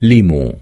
limo.